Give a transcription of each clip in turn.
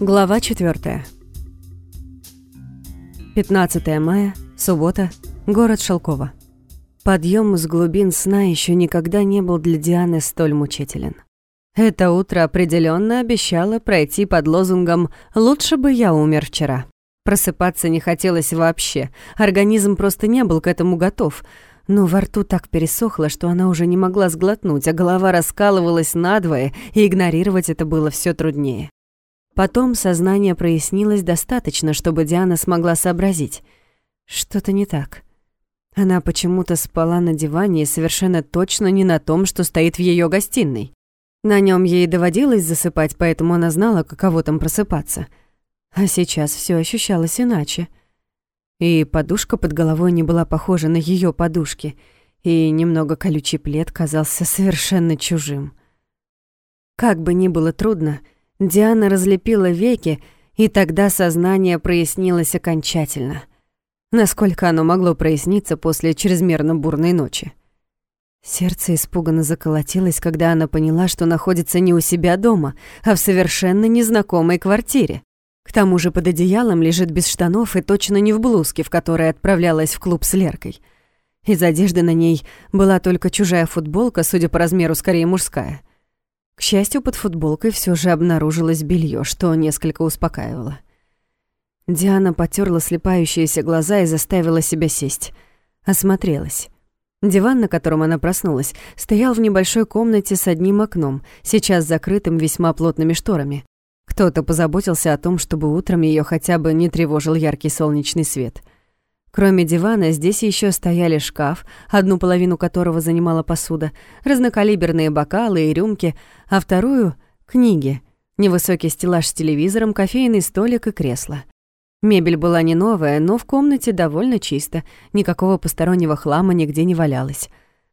Глава 4. 15 мая, суббота, город Шелково. Подъем из глубин сна еще никогда не был для Дианы столь мучителен. Это утро определенно обещало пройти под лозунгом «Лучше бы я умер вчера». Просыпаться не хотелось вообще, организм просто не был к этому готов, но во рту так пересохло, что она уже не могла сглотнуть, а голова раскалывалась надвое, и игнорировать это было все труднее. Потом сознание прояснилось достаточно, чтобы Диана смогла сообразить. Что-то не так. Она почему-то спала на диване и совершенно точно не на том, что стоит в ее гостиной. На нем ей доводилось засыпать, поэтому она знала, каково там просыпаться. А сейчас все ощущалось иначе. И подушка под головой не была похожа на ее подушки, и немного колючий плед казался совершенно чужим. Как бы ни было трудно, Диана разлепила веки, и тогда сознание прояснилось окончательно. Насколько оно могло проясниться после чрезмерно бурной ночи. Сердце испуганно заколотилось, когда она поняла, что находится не у себя дома, а в совершенно незнакомой квартире. К тому же под одеялом лежит без штанов и точно не в блузке, в которой отправлялась в клуб с Леркой. Из одежды на ней была только чужая футболка, судя по размеру, скорее мужская. К счастью, под футболкой все же обнаружилось белье, что несколько успокаивало. Диана потерла слепающиеся глаза и заставила себя сесть. Осмотрелась. Диван, на котором она проснулась, стоял в небольшой комнате с одним окном, сейчас закрытым весьма плотными шторами. Кто-то позаботился о том, чтобы утром ее хотя бы не тревожил яркий солнечный свет — Кроме дивана, здесь еще стояли шкаф, одну половину которого занимала посуда, разнокалиберные бокалы и рюмки, а вторую — книги, невысокий стеллаж с телевизором, кофейный столик и кресло. Мебель была не новая, но в комнате довольно чисто, никакого постороннего хлама нигде не валялось.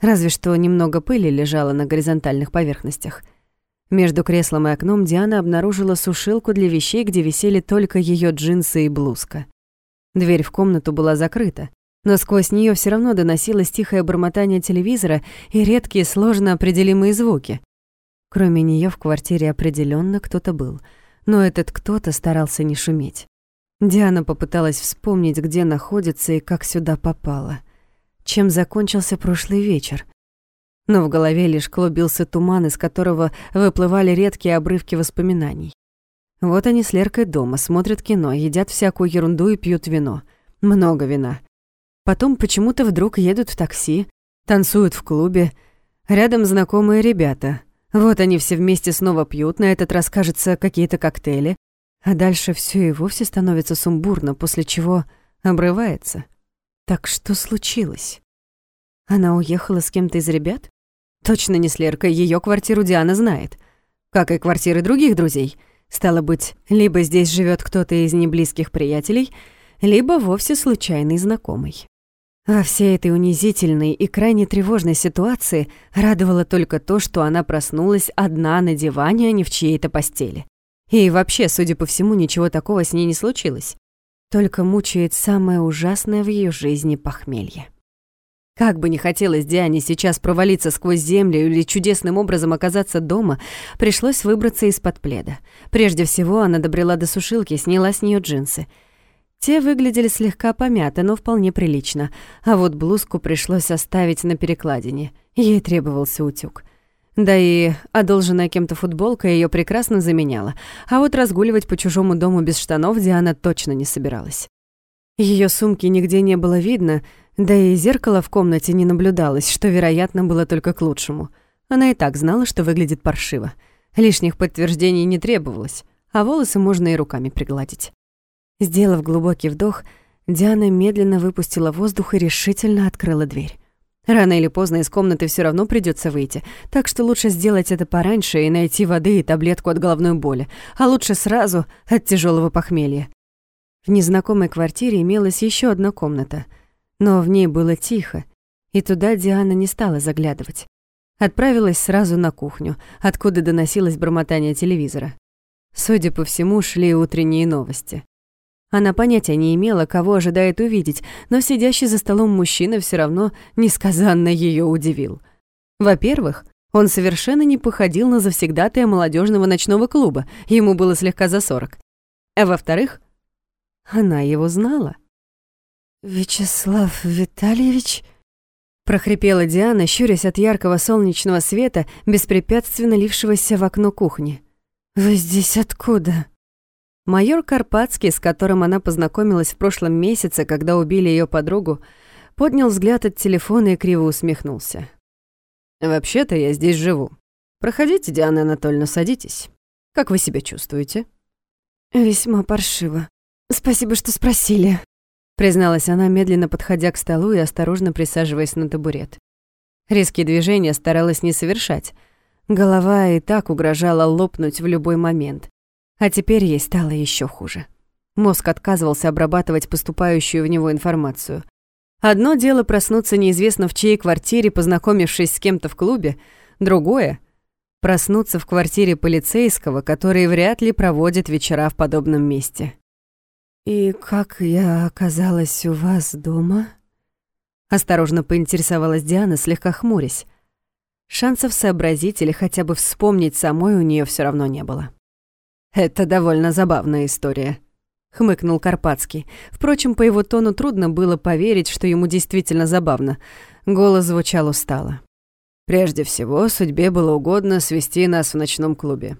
Разве что немного пыли лежало на горизонтальных поверхностях. Между креслом и окном Диана обнаружила сушилку для вещей, где висели только ее джинсы и блузка. Дверь в комнату была закрыта, но сквозь нее все равно доносилось тихое бормотание телевизора и редкие сложно определимые звуки. Кроме нее в квартире определенно кто-то был, но этот кто-то старался не шуметь. Диана попыталась вспомнить, где находится и как сюда попала. Чем закончился прошлый вечер. Но в голове лишь клубился туман, из которого выплывали редкие обрывки воспоминаний. Вот они с Леркой дома, смотрят кино, едят всякую ерунду и пьют вино. Много вина. Потом почему-то вдруг едут в такси, танцуют в клубе. Рядом знакомые ребята. Вот они все вместе снова пьют, на этот раз, кажется, какие-то коктейли. А дальше все и вовсе становится сумбурно, после чего обрывается. Так что случилось? Она уехала с кем-то из ребят? Точно не с Леркой, ее квартиру Диана знает. Как и квартиры других друзей — Стало быть, либо здесь живет кто-то из неблизких приятелей, либо вовсе случайный знакомый. Во всей этой унизительной и крайне тревожной ситуации радовало только то, что она проснулась одна на диване, а не в чьей-то постели. И вообще, судя по всему, ничего такого с ней не случилось. Только мучает самое ужасное в ее жизни похмелье. Как бы не хотелось Диане сейчас провалиться сквозь землю или чудесным образом оказаться дома, пришлось выбраться из-под пледа. Прежде всего она добрела до сушилки, сняла с нее джинсы. Те выглядели слегка помяты, но вполне прилично, а вот блузку пришлось оставить на перекладине. Ей требовался утюг. Да и одолженная кем-то футболка ее прекрасно заменяла, а вот разгуливать по чужому дому без штанов Диана точно не собиралась. Ее сумки нигде не было видно — да и зеркала в комнате не наблюдалось, что, вероятно, было только к лучшему. Она и так знала, что выглядит паршиво. Лишних подтверждений не требовалось, а волосы можно и руками пригладить. Сделав глубокий вдох, Диана медленно выпустила воздух и решительно открыла дверь. Рано или поздно из комнаты все равно придется выйти, так что лучше сделать это пораньше и найти воды и таблетку от головной боли, а лучше сразу от тяжелого похмелья. В незнакомой квартире имелась еще одна комната — но в ней было тихо, и туда Диана не стала заглядывать. Отправилась сразу на кухню, откуда доносилось бормотание телевизора. Судя по всему, шли утренние новости. Она понятия не имела, кого ожидает увидеть, но сидящий за столом мужчина все равно несказанно ее удивил. Во-первых, Он совершенно не походил на завсегдатая молодежного ночного клуба, ему было слегка за сорок. А во-вторых, она его знала. «Вячеслав Витальевич...» прохрипела Диана, щурясь от яркого солнечного света, беспрепятственно лившегося в окно кухни. «Вы здесь откуда?» Майор Карпатский, с которым она познакомилась в прошлом месяце, когда убили ее подругу, поднял взгляд от телефона и криво усмехнулся. «Вообще-то я здесь живу. Проходите, Диана Анатольевна, садитесь. Как вы себя чувствуете?» «Весьма паршиво. Спасибо, что спросили», — призналась она, медленно подходя к столу и осторожно присаживаясь на табурет. Резкие движения старалась не совершать. Голова и так угрожала лопнуть в любой момент. А теперь ей стало еще хуже. Мозг отказывался обрабатывать поступающую в него информацию. Одно дело проснуться неизвестно в чьей квартире, познакомившись с кем-то в клубе, другое — проснуться в квартире полицейского, который вряд ли проводит вечера в подобном месте. «И как я оказалась у вас дома?» Осторожно поинтересовалась Диана, слегка хмурясь. Шансов сообразить или хотя бы вспомнить самой у нее все равно не было. «Это довольно забавная история», хмыкнул Карпатский. Впрочем, по его тону трудно было поверить, что ему действительно забавно. Голос звучал устало. Прежде всего, судьбе было угодно свести нас в ночном клубе.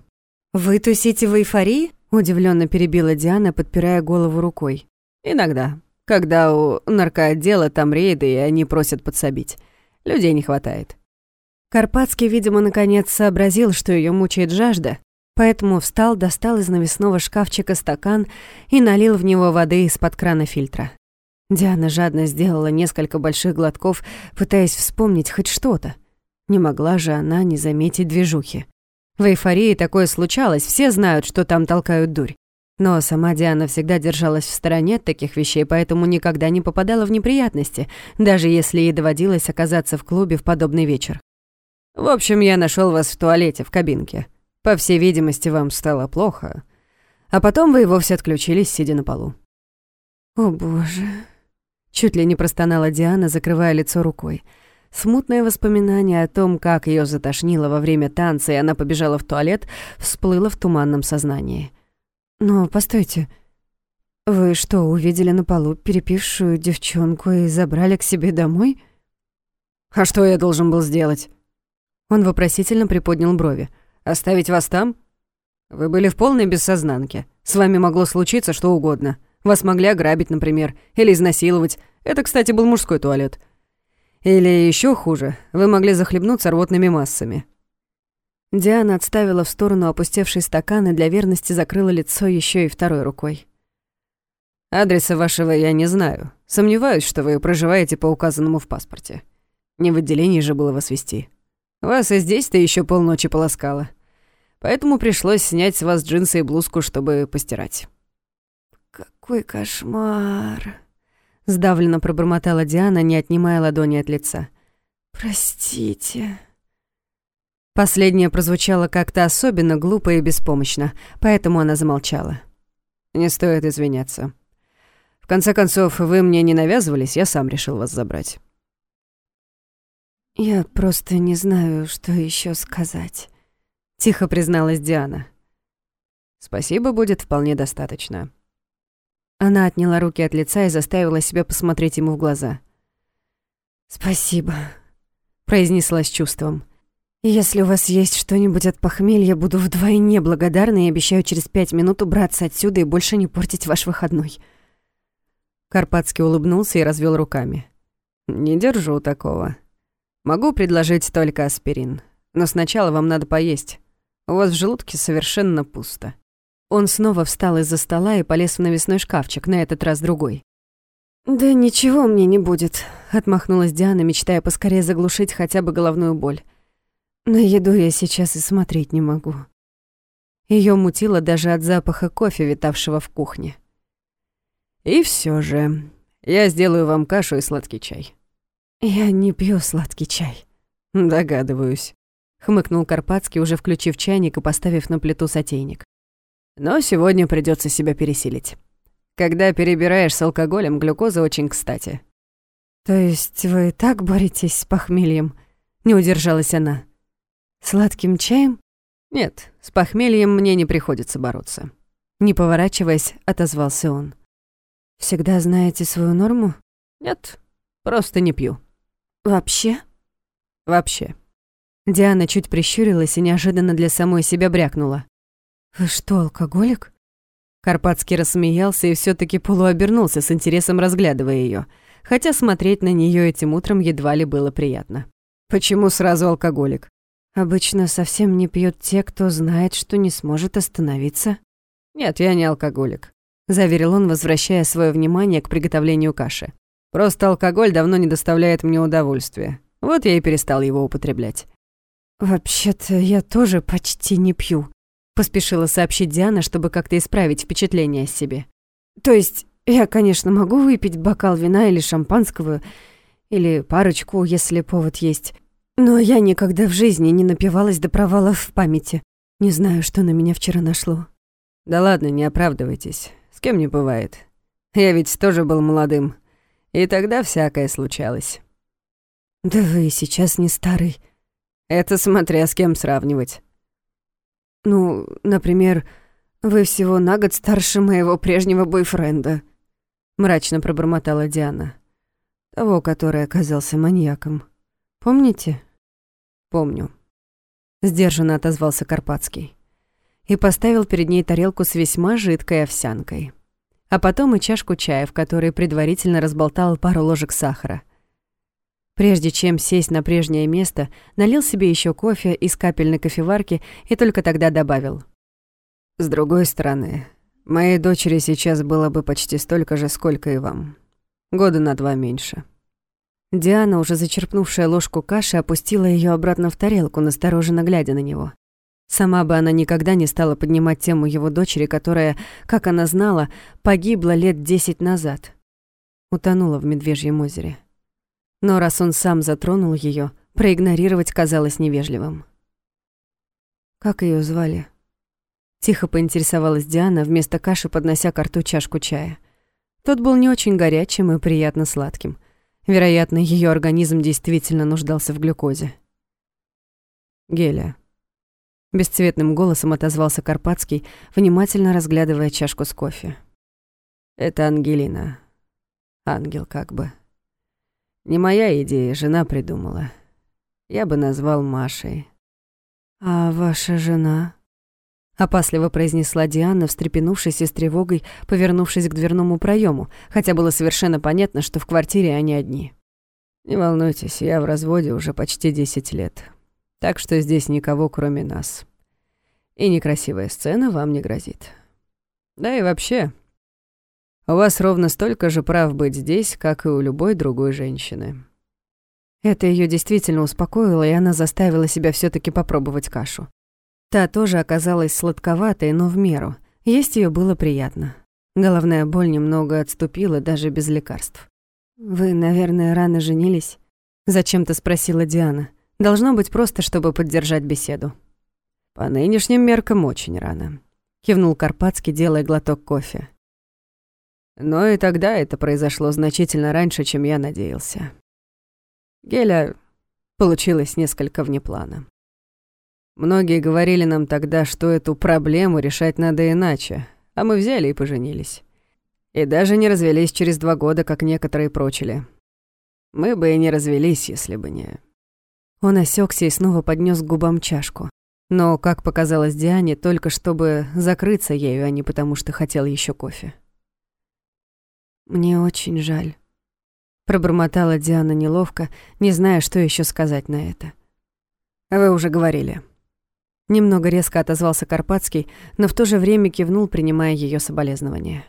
«Вы тусите в эйфории?» — удивленно перебила Диана, подпирая голову рукой. «Иногда. Когда у наркоотдела там рейды, и они просят подсобить. Людей не хватает». Карпатский, видимо, наконец сообразил, что ее мучает жажда, Поэтому встал, достал из навесного шкафчика стакан и налил в него воды из-под крана фильтра. Диана жадно сделала несколько больших глотков, пытаясь вспомнить хоть что-то. Не могла же она не заметить движухи. В эйфории такое случалось, все знают, что там толкают дурь. Но сама Диана всегда держалась в стороне от таких вещей, поэтому никогда не попадала в неприятности, даже если ей доводилось оказаться в клубе в подобный вечер. «В общем, я нашел вас в туалете, в кабинке», по всей видимости, вам стало плохо. А потом вы и вовсе отключились, сидя на полу. О, боже. Чуть ли не простонала Диана, закрывая лицо рукой. Смутное воспоминание о том, как ее затошнило во время танца, и она побежала в туалет, всплыло в туманном сознании. «Но постойте, вы что, увидели на полу перепившую девчонку и забрали к себе домой?» «А что я должен был сделать?» Он вопросительно приподнял брови. Оставить вас там? Вы были в полной бессознанке. С вами могло случиться что угодно. Вас могли ограбить, например, или изнасиловать. Это, кстати, был мужской туалет. Или еще хуже, вы могли захлебнуться рвотными массами. Диана отставила в сторону опустевший стакан и для верности закрыла лицо еще и второй рукой. Адреса вашего я не знаю. Сомневаюсь, что вы проживаете по указанному в паспорте. Не в отделении же было вас вести. Вас и здесь-то еще полночи полоскала поэтому пришлось снять с вас джинсы и блузку, чтобы постирать». «Какой кошмар!» — сдавленно пробормотала Диана, не отнимая ладони от лица. «Простите». Последнее прозвучало как-то особенно глупо и беспомощно, поэтому она замолчала. «Не стоит извиняться. В конце концов, вы мне не навязывались, я сам решил вас забрать». «Я просто не знаю, что еще сказать». — тихо призналась Диана. «Спасибо будет вполне достаточно». Она отняла руки от лица и заставила себя посмотреть ему в глаза. «Спасибо», — произнесла с чувством. «Если у вас есть что-нибудь от похмелья, буду вдвойне благодарна и обещаю через пять минут убраться отсюда и больше не портить ваш выходной». Карпатский улыбнулся и развел руками. «Не держу такого. Могу предложить только аспирин. Но сначала вам надо поесть. У вас в желудке совершенно пусто». Он снова встал из-за стола и полез в навесной шкафчик, на этот раз другой. «Да ничего мне не будет», — отмахнулась Диана, мечтая поскорее заглушить хотя бы головную боль. «На еду я сейчас и смотреть не могу». Ее мутило даже от запаха кофе, витавшего в кухне. «И все же, я сделаю вам кашу и сладкий чай». «Я не пью сладкий чай». «Догадываюсь» хмыкнул Карпатский, уже включив чайник и поставив на плиту сотейник. Но сегодня придется себя пересилить. Когда перебираешь с алкоголем, глюкоза очень кстати. То есть вы так боретесь с похмельем? Не удержалась она. Сладким чаем? Нет, с похмельем мне не приходится бороться. Не поворачиваясь, отозвался он. Всегда знаете свою норму? Нет, просто не пью. Вообще? Вообще. Диана чуть прищурилась и неожиданно для самой себя брякнула. «Вы что, алкоголик?» Карпатский рассмеялся и все таки полуобернулся с интересом разглядывая ее, хотя смотреть на нее этим утром едва ли было приятно. «Почему сразу алкоголик?» «Обычно совсем не пьют те, кто знает, что не сможет остановиться». «Нет, я не алкоголик», — заверил он, возвращая свое внимание к приготовлению каши. «Просто алкоголь давно не доставляет мне удовольствия. Вот я и перестал его употреблять». «Вообще-то я тоже почти не пью», — поспешила сообщить Диана, чтобы как-то исправить впечатление о себе. «То есть я, конечно, могу выпить бокал вина или шампанского, или парочку, если повод есть, но я никогда в жизни не напивалась до провала в памяти. Не знаю, что на меня вчера нашло». «Да ладно, не оправдывайтесь. С кем не бывает. Я ведь тоже был молодым. И тогда всякое случалось». «Да вы сейчас не старый», это смотря с кем сравнивать. Ну, например, вы всего на год старше моего прежнего бойфренда, мрачно пробормотала Диана. Того, который оказался маньяком. Помните? Помню. Сдержанно отозвался Карпатский. И поставил перед ней тарелку с весьма жидкой овсянкой. А потом и чашку чая, в которой предварительно разболтал пару ложек сахара. Прежде чем сесть на прежнее место, налил себе еще кофе из капельной кофеварки и только тогда добавил. «С другой стороны, моей дочери сейчас было бы почти столько же, сколько и вам. Года на два меньше». Диана, уже зачерпнувшая ложку каши, опустила ее обратно в тарелку, настороженно глядя на него. Сама бы она никогда не стала поднимать тему его дочери, которая, как она знала, погибла лет десять назад. Утонула в Медвежьем озере. Но раз он сам затронул ее, проигнорировать казалось невежливым. «Как ее звали?» Тихо поинтересовалась Диана, вместо каши поднося к рту чашку чая. Тот был не очень горячим и приятно сладким. Вероятно, ее организм действительно нуждался в глюкозе. «Геля». Бесцветным голосом отозвался Карпатский, внимательно разглядывая чашку с кофе. «Это Ангелина. Ангел как бы». Не моя идея, жена придумала. Я бы назвал Машей. «А ваша жена?» Опасливо произнесла Диана, встрепенувшись и с тревогой, повернувшись к дверному проему, хотя было совершенно понятно, что в квартире они одни. «Не волнуйтесь, я в разводе уже почти десять лет, так что здесь никого, кроме нас. И некрасивая сцена вам не грозит. Да и вообще, у вас ровно столько же прав быть здесь, как и у любой другой женщины». Это ее действительно успокоило, и она заставила себя все таки попробовать кашу. Та тоже оказалась сладковатой, но в меру. Есть ее было приятно. Головная боль немного отступила даже без лекарств. «Вы, наверное, рано женились?» — зачем-то спросила Диана. Должно быть просто, чтобы поддержать беседу. «По нынешним меркам очень рано», — кивнул Карпатский, делая глоток кофе. Но и тогда это произошло значительно раньше, чем я надеялся. Геля получилось несколько вне плана. Многие говорили нам тогда, что эту проблему решать надо иначе, а мы взяли и поженились. И даже не развелись через два года, как некоторые прочили. Мы бы и не развелись, если бы не... Он осекся и снова поднес к губам чашку. Но, как показалось Диане, только чтобы закрыться ею, а не потому что хотел еще кофе. «Мне очень жаль», — пробормотала Диана неловко, не зная, что еще сказать на это. «Вы уже говорили». Немного резко отозвался Карпатский, но в то же время кивнул, принимая ее соболезнования.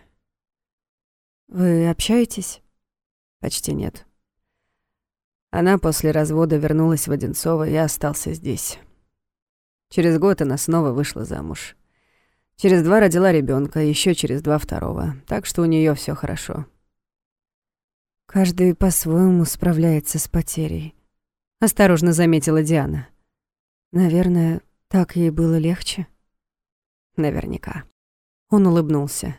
«Вы общаетесь?» «Почти нет». Она после развода вернулась в Одинцово и остался здесь. Через год она снова вышла замуж. Через два родила ребенка, еще через два второго. Так что у нее все хорошо. Каждый по-своему справляется с потерей. Осторожно заметила Диана. Наверное, так ей было легче. Наверняка. Он улыбнулся.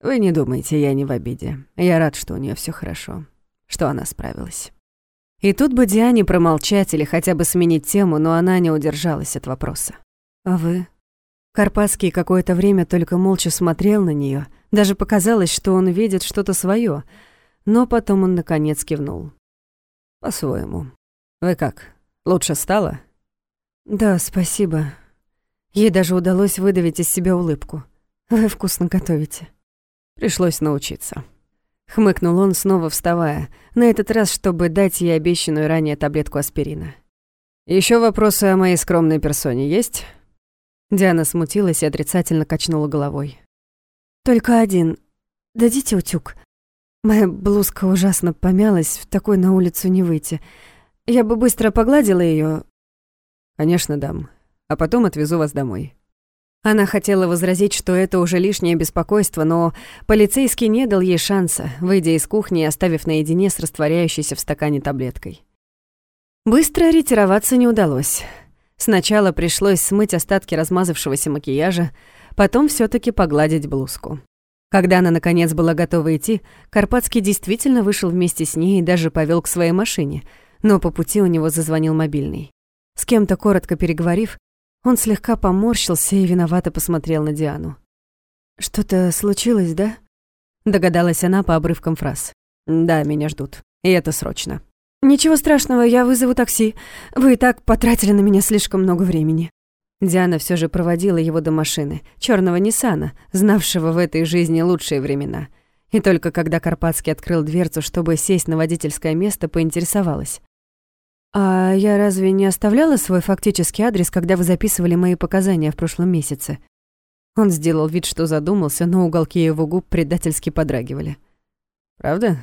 Вы не думайте, я не в обиде. Я рад, что у нее все хорошо, что она справилась. И тут бы Диане промолчать или хотя бы сменить тему, но она не удержалась от вопроса. «А вы?» Карпатский какое-то время только молча смотрел на нее. Даже показалось, что он видит что-то свое, но потом он наконец кивнул. «По-своему. Вы как, лучше стало?» «Да, спасибо. Ей даже удалось выдавить из себя улыбку. Вы вкусно готовите». «Пришлось научиться». Хмыкнул он, снова вставая, на этот раз, чтобы дать ей обещанную ранее таблетку аспирина. Еще вопросы о моей скромной персоне есть?» Диана смутилась и отрицательно качнула головой. «Только один. Дадите утюг. Моя блузка ужасно помялась, в такой на улицу не выйти. Я бы быстро погладила ее. «Конечно, дам. А потом отвезу вас домой». Она хотела возразить, что это уже лишнее беспокойство, но полицейский не дал ей шанса, выйдя из кухни и оставив наедине с растворяющейся в стакане таблеткой. Быстро ретироваться не удалось. Сначала пришлось смыть остатки размазавшегося макияжа, потом все таки погладить блузку. Когда она, наконец, была готова идти, Карпатский действительно вышел вместе с ней и даже повел к своей машине, но по пути у него зазвонил мобильный. С кем-то коротко переговорив, он слегка поморщился и виновато посмотрел на Диану. «Что-то случилось, да?» Догадалась она по обрывкам фраз. «Да, меня ждут. И это срочно». «Ничего страшного, я вызову такси. Вы и так потратили на меня слишком много времени». Диана все же проводила его до машины, черного Ниссана, знавшего в этой жизни лучшие времена. И только когда Карпатский открыл дверцу, чтобы сесть на водительское место, поинтересовалась. «А я разве не оставляла свой фактический адрес, когда вы записывали мои показания в прошлом месяце?» Он сделал вид, что задумался, но уголки его губ предательски подрагивали. «Правда?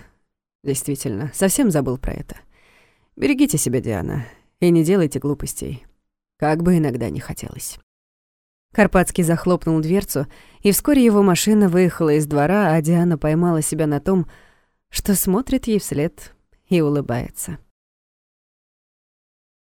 Действительно, совсем забыл про это. Берегите себя, Диана, и не делайте глупостей. Как бы иногда не хотелось». Карпатский захлопнул дверцу, и вскоре его машина выехала из двора, а Диана поймала себя на том, что смотрит ей вслед и улыбается.